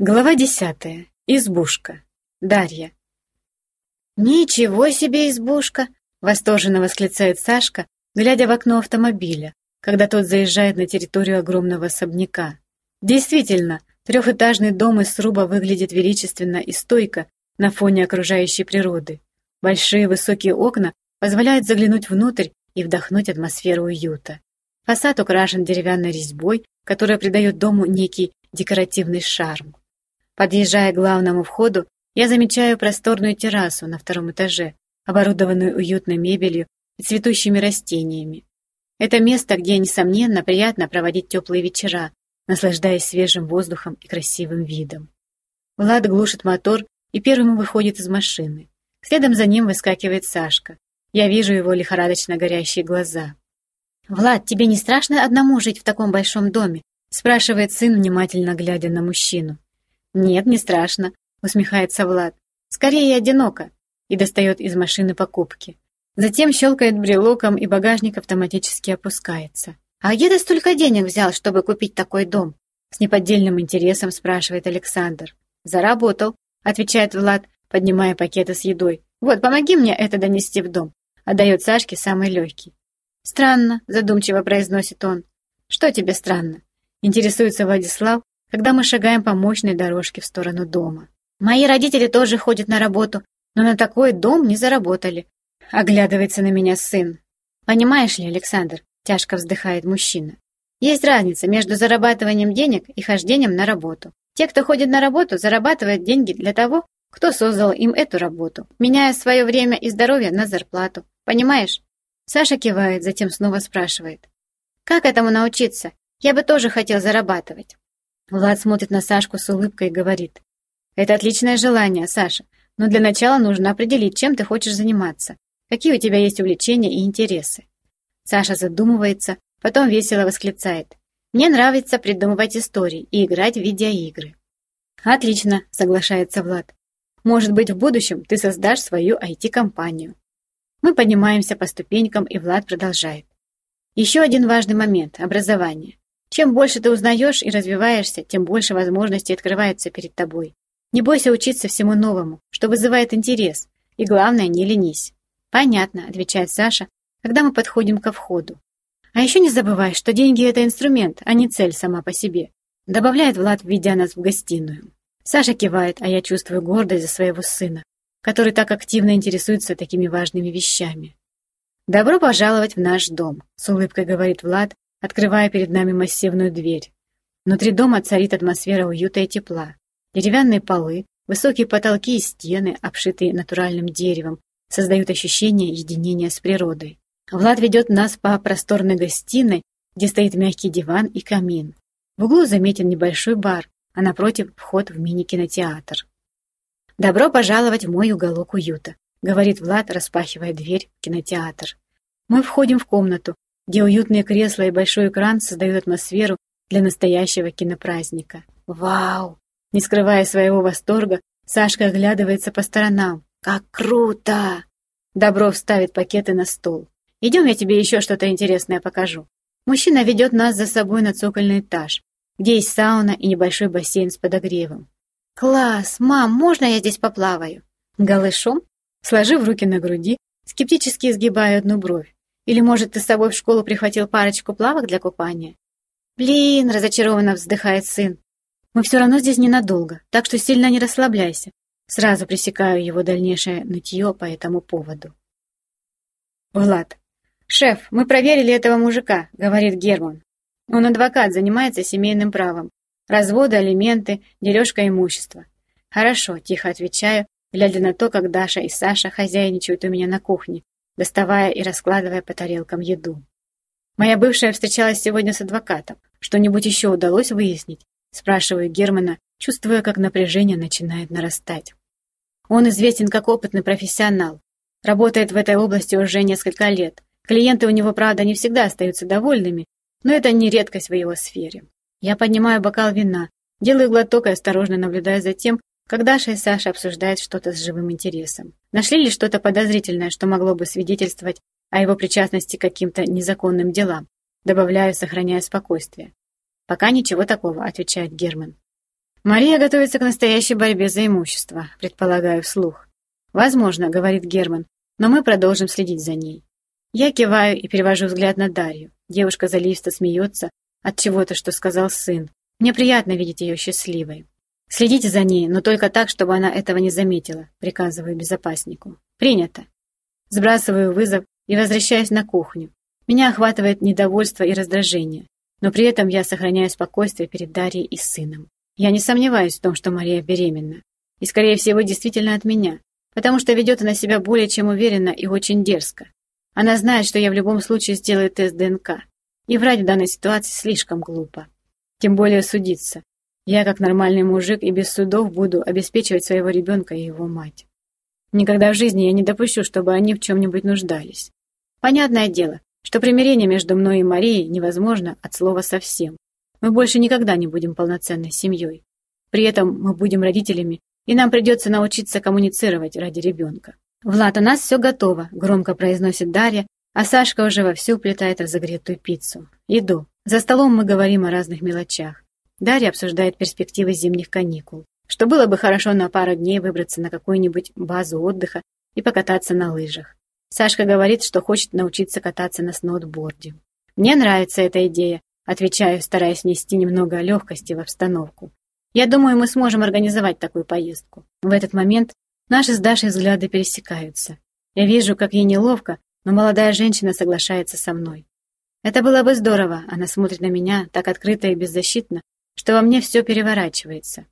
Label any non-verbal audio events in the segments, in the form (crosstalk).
Глава десятая. Избушка. Дарья. «Ничего себе избушка!» — восторженно восклицает Сашка, глядя в окно автомобиля, когда тот заезжает на территорию огромного особняка. Действительно, трехэтажный дом из сруба выглядит величественно и стойко на фоне окружающей природы. Большие высокие окна позволяют заглянуть внутрь и вдохнуть атмосферу уюта. Фасад украшен деревянной резьбой, которая придает дому некий декоративный шарм. Подъезжая к главному входу, я замечаю просторную террасу на втором этаже, оборудованную уютной мебелью и цветущими растениями. Это место, где, несомненно, приятно проводить теплые вечера, наслаждаясь свежим воздухом и красивым видом. Влад глушит мотор и первым выходит из машины. Следом за ним выскакивает Сашка. Я вижу его лихорадочно горящие глаза. «Влад, тебе не страшно одному жить в таком большом доме?» спрашивает сын, внимательно глядя на мужчину. «Нет, не страшно», — усмехается Влад. «Скорее одиноко», и достает из машины покупки. Затем щелкает брелоком, и багажник автоматически опускается. «А где ты столько денег взял, чтобы купить такой дом?» С неподдельным интересом спрашивает Александр. «Заработал», — отвечает Влад, поднимая пакеты с едой. «Вот, помоги мне это донести в дом», — отдает Сашке самый легкий. «Странно», — задумчиво произносит он. «Что тебе странно?» — интересуется Владислав, когда мы шагаем по мощной дорожке в сторону дома. Мои родители тоже ходят на работу, но на такой дом не заработали. Оглядывается на меня сын. Понимаешь ли, Александр, тяжко вздыхает мужчина. Есть разница между зарабатыванием денег и хождением на работу. Те, кто ходит на работу, зарабатывают деньги для того, кто создал им эту работу, меняя свое время и здоровье на зарплату. Понимаешь? Саша кивает, затем снова спрашивает. Как этому научиться? Я бы тоже хотел зарабатывать. Влад смотрит на Сашку с улыбкой и говорит. «Это отличное желание, Саша, но для начала нужно определить, чем ты хочешь заниматься, какие у тебя есть увлечения и интересы». Саша задумывается, потом весело восклицает. «Мне нравится придумывать истории и играть в видеоигры». «Отлично», — соглашается Влад. «Может быть, в будущем ты создашь свою IT-компанию». Мы поднимаемся по ступенькам, и Влад продолжает. Еще один важный момент – образование. Чем больше ты узнаешь и развиваешься, тем больше возможностей открывается перед тобой. Не бойся учиться всему новому, что вызывает интерес. И главное, не ленись. Понятно, отвечает Саша, когда мы подходим ко входу. А еще не забывай, что деньги – это инструмент, а не цель сама по себе. Добавляет Влад, введя нас в гостиную. Саша кивает, а я чувствую гордость за своего сына, который так активно интересуется такими важными вещами. «Добро пожаловать в наш дом», — с улыбкой говорит Влад, открывая перед нами массивную дверь. Внутри дома царит атмосфера уюта и тепла. Деревянные полы, высокие потолки и стены, обшитые натуральным деревом, создают ощущение единения с природой. Влад ведет нас по просторной гостиной, где стоит мягкий диван и камин. В углу заметен небольшой бар, а напротив вход в мини-кинотеатр. «Добро пожаловать в мой уголок уюта», — говорит Влад, распахивая дверь в кинотеатр. Мы входим в комнату, где уютные кресла и большой экран создают атмосферу для настоящего кинопраздника. Вау! Не скрывая своего восторга, Сашка оглядывается по сторонам. Как круто! Добров ставит пакеты на стол. Идем, я тебе еще что-то интересное покажу. Мужчина ведет нас за собой на цокольный этаж, где есть сауна и небольшой бассейн с подогревом. «Класс! Мам, можно я здесь поплаваю?» Голышом, сложив руки на груди, скептически изгибая одну бровь. Или, может, ты с собой в школу прихватил парочку плавок для купания? Блин, разочарованно вздыхает сын. Мы все равно здесь ненадолго, так что сильно не расслабляйся. Сразу пресекаю его дальнейшее нытье по этому поводу. Влад. «Шеф, мы проверили этого мужика», — говорит Герман. Он адвокат, занимается семейным правом. Разводы, алименты, дележка имущества. «Хорошо», — тихо отвечаю, глядя на то, как Даша и Саша хозяйничают у меня на кухне, доставая и раскладывая по тарелкам еду. «Моя бывшая встречалась сегодня с адвокатом. Что-нибудь еще удалось выяснить?» Спрашиваю Германа, чувствуя, как напряжение начинает нарастать. Он известен как опытный профессионал. Работает в этой области уже несколько лет. Клиенты у него, правда, не всегда остаются довольными, но это не редкость в его сфере. Я поднимаю бокал вина, делаю глоток и осторожно наблюдаю за тем, как Даша и Саша обсуждают что-то с живым интересом. Нашли ли что-то подозрительное, что могло бы свидетельствовать о его причастности к каким-то незаконным делам? Добавляю, сохраняя спокойствие. «Пока ничего такого», — отвечает Герман. Мария готовится к настоящей борьбе за имущество, предполагаю вслух. Возможно, говорит Герман, но мы продолжим следить за ней. Я киваю и перевожу взгляд на Дарью. Девушка заливисто смеется от чего-то, что сказал сын. Мне приятно видеть ее счастливой. Следите за ней, но только так, чтобы она этого не заметила, приказываю безопаснику. Принято. Сбрасываю вызов и возвращаюсь на кухню. Меня охватывает недовольство и раздражение, но при этом я сохраняю спокойствие перед Дарьей и сыном. Я не сомневаюсь в том, что Мария беременна. И, скорее всего, действительно от меня, потому что ведет она себя более чем уверенно и очень дерзко. Она знает, что я в любом случае сделаю тест ДНК. И врать в данной ситуации слишком глупо. Тем более судиться. Я, как нормальный мужик и без судов, буду обеспечивать своего ребенка и его мать. Никогда в жизни я не допущу, чтобы они в чем-нибудь нуждались. Понятное дело, что примирение между мной и Марией невозможно от слова совсем. Мы больше никогда не будем полноценной семьей. При этом мы будем родителями, и нам придется научиться коммуницировать ради ребенка. «Влад, у нас все готово», — громко произносит Дарья, а Сашка уже вовсю уплетает разогретую пиццу. Иду. За столом мы говорим о разных мелочах. Дарья обсуждает перспективы зимних каникул, что было бы хорошо на пару дней выбраться на какую-нибудь базу отдыха и покататься на лыжах. Сашка говорит, что хочет научиться кататься на сноутборде. Мне нравится эта идея, Отвечаю, стараясь нести немного легкости в обстановку. Я думаю, мы сможем организовать такую поездку. В этот момент наши с Дашей взгляды пересекаются. Я вижу, как ей неловко, но молодая женщина соглашается со мной. Это было бы здорово, она смотрит на меня так открыто и беззащитно, что во мне все переворачивается.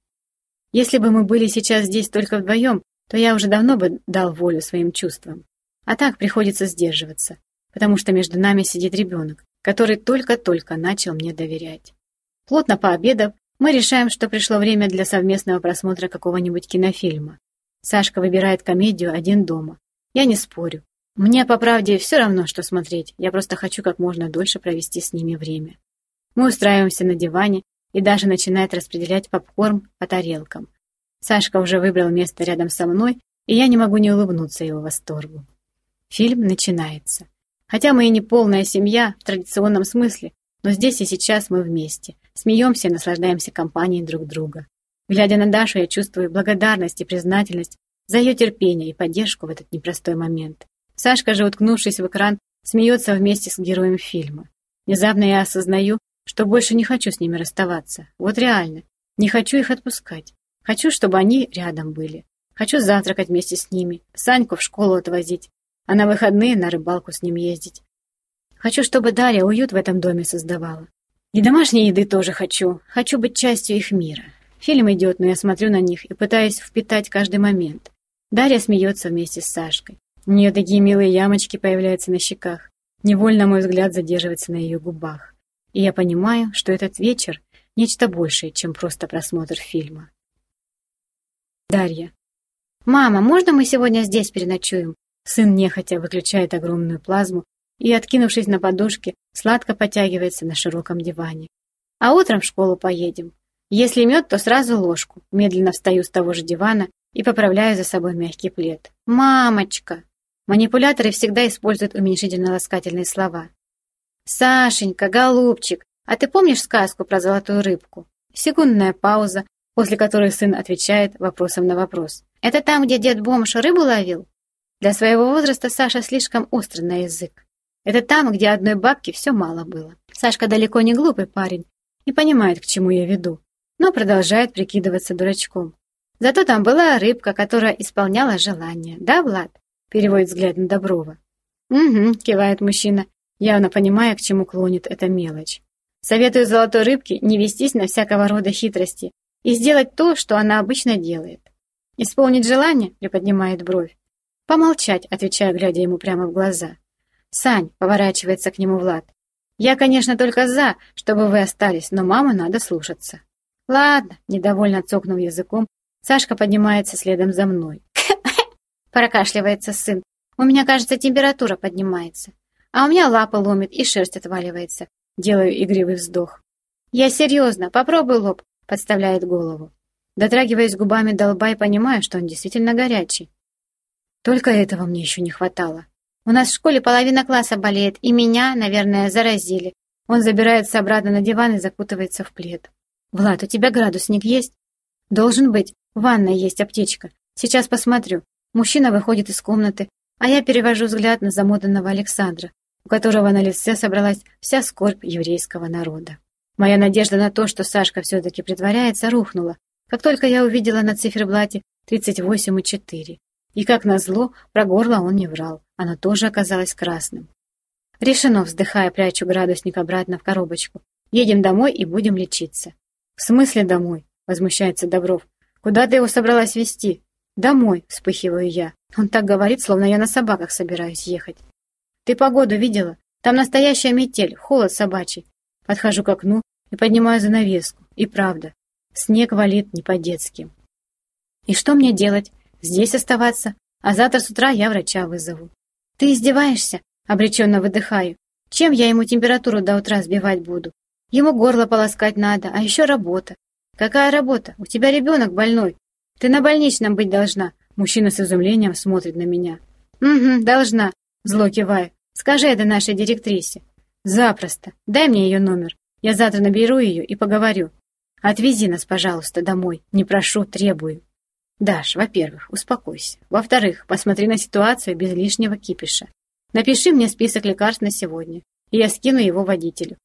Если бы мы были сейчас здесь только вдвоем, то я уже давно бы дал волю своим чувствам. А так приходится сдерживаться, потому что между нами сидит ребенок, который только-только начал мне доверять. Плотно пообедав, мы решаем, что пришло время для совместного просмотра какого-нибудь кинофильма. Сашка выбирает комедию «Один дома». Я не спорю. Мне, по правде, все равно, что смотреть. Я просто хочу как можно дольше провести с ними время. Мы устраиваемся на диване, и Даша начинает распределять попкорн по тарелкам. Сашка уже выбрал место рядом со мной, и я не могу не улыбнуться его восторгу. Фильм начинается. Хотя мы и не полная семья в традиционном смысле, но здесь и сейчас мы вместе, смеемся и наслаждаемся компанией друг друга. Глядя на Дашу, я чувствую благодарность и признательность за ее терпение и поддержку в этот непростой момент. Сашка же, уткнувшись в экран, смеется вместе с героем фильма. Внезапно я осознаю, что больше не хочу с ними расставаться. Вот реально. Не хочу их отпускать. Хочу, чтобы они рядом были. Хочу завтракать вместе с ними, Саньку в школу отвозить, а на выходные на рыбалку с ним ездить. Хочу, чтобы Дарья уют в этом доме создавала. И домашней еды тоже хочу. Хочу быть частью их мира. Фильм идет, но я смотрю на них и пытаюсь впитать каждый момент. Дарья смеется вместе с Сашкой. У нее такие милые ямочки появляются на щеках. Невольно мой взгляд задерживается на ее губах. И я понимаю, что этот вечер — нечто большее, чем просто просмотр фильма. Дарья. «Мама, можно мы сегодня здесь переночуем? Сын нехотя выключает огромную плазму и, откинувшись на подушке, сладко потягивается на широком диване. А утром в школу поедем. Если мед, то сразу ложку. Медленно встаю с того же дивана и поправляю за собой мягкий плед. «Мамочка!» Манипуляторы всегда используют уменьшительно-ласкательные слова. «Сашенька, голубчик, а ты помнишь сказку про золотую рыбку?» Секундная пауза, после которой сын отвечает вопросом на вопрос. «Это там, где дед-бомж рыбу ловил?» Для своего возраста Саша слишком острый на язык. Это там, где одной бабки все мало было. Сашка далеко не глупый парень и понимает, к чему я веду, но продолжает прикидываться дурачком. Зато там была рыбка, которая исполняла желание. Да, Влад? Переводит взгляд на Доброва. Угу, кивает мужчина, явно понимая, к чему клонит эта мелочь. Советую золотой рыбке не вестись на всякого рода хитрости и сделать то, что она обычно делает. Исполнить желание, приподнимает бровь, «Помолчать», — отвечаю, глядя ему прямо в глаза. «Сань», — поворачивается к нему Влад, «я, конечно, только за, чтобы вы остались, но маму надо слушаться». «Ладно», — недовольно цокнув языком, Сашка поднимается следом за мной. (laughs) Прокашливается сын. «У меня, кажется, температура поднимается. А у меня лапа ломит и шерсть отваливается». Делаю игривый вздох. «Я серьезно, попробуй лоб», — подставляет голову. Дотрагиваясь губами до лба и понимаю, что он действительно горячий. Только этого мне еще не хватало. У нас в школе половина класса болеет, и меня, наверное, заразили. Он забирается обратно на диван и закутывается в плед. «Влад, у тебя градусник есть?» Должен быть. В ванной есть аптечка. Сейчас посмотрю. Мужчина выходит из комнаты, а я перевожу взгляд на замотанного Александра, у которого на лице собралась вся скорбь еврейского народа. Моя надежда на то, что Сашка все-таки притворяется, рухнула, как только я увидела на циферблате 38,4. И как назло, про горло он не врал, оно тоже оказалось красным. Решено, вздыхая, прячу градусник обратно в коробочку. Едем домой и будем лечиться. В смысле домой? Возмущается Добров. Куда ты его собралась везти? Домой, вспыхиваю я. Он так говорит, словно я на собаках собираюсь ехать. Ты погоду видела? Там настоящая метель, холод собачий. Подхожу к окну и поднимаю занавеску. И правда, снег валит не по-детски. И что мне делать? Здесь оставаться? А завтра с утра я врача вызову. Ты издеваешься? Обреченно выдыхаю. Чем я ему температуру до утра сбивать буду? Ему горло полоскать надо, а еще работа. Какая работа? У тебя ребенок больной. Ты на больничном быть должна. Мужчина с изумлением смотрит на меня. Угу, должна. Зло киваю. Скажи это нашей директрисе. Запросто. Дай мне ее номер. Я завтра наберу ее и поговорю. Отвези нас, пожалуйста, домой. Не прошу, требую. Даш, во-первых, успокойся. Во-вторых, посмотри на ситуацию без лишнего кипиша. Напиши мне список лекарств на сегодня, и я скину его водителю.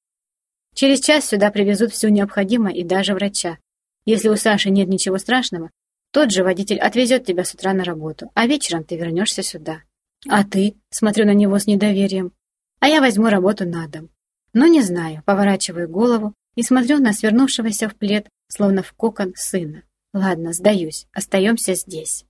Через час сюда привезут все необходимое и даже врача. Если у Саши нет ничего страшного, тот же водитель отвезет тебя с утра на работу, а вечером ты вернешься сюда. А ты? Смотрю на него с недоверием. А я возьму работу на дом. Но не знаю, поворачиваю голову и смотрю на свернувшегося в плед, словно в кокон сына. Ладно, сдаюсь, остаемся здесь.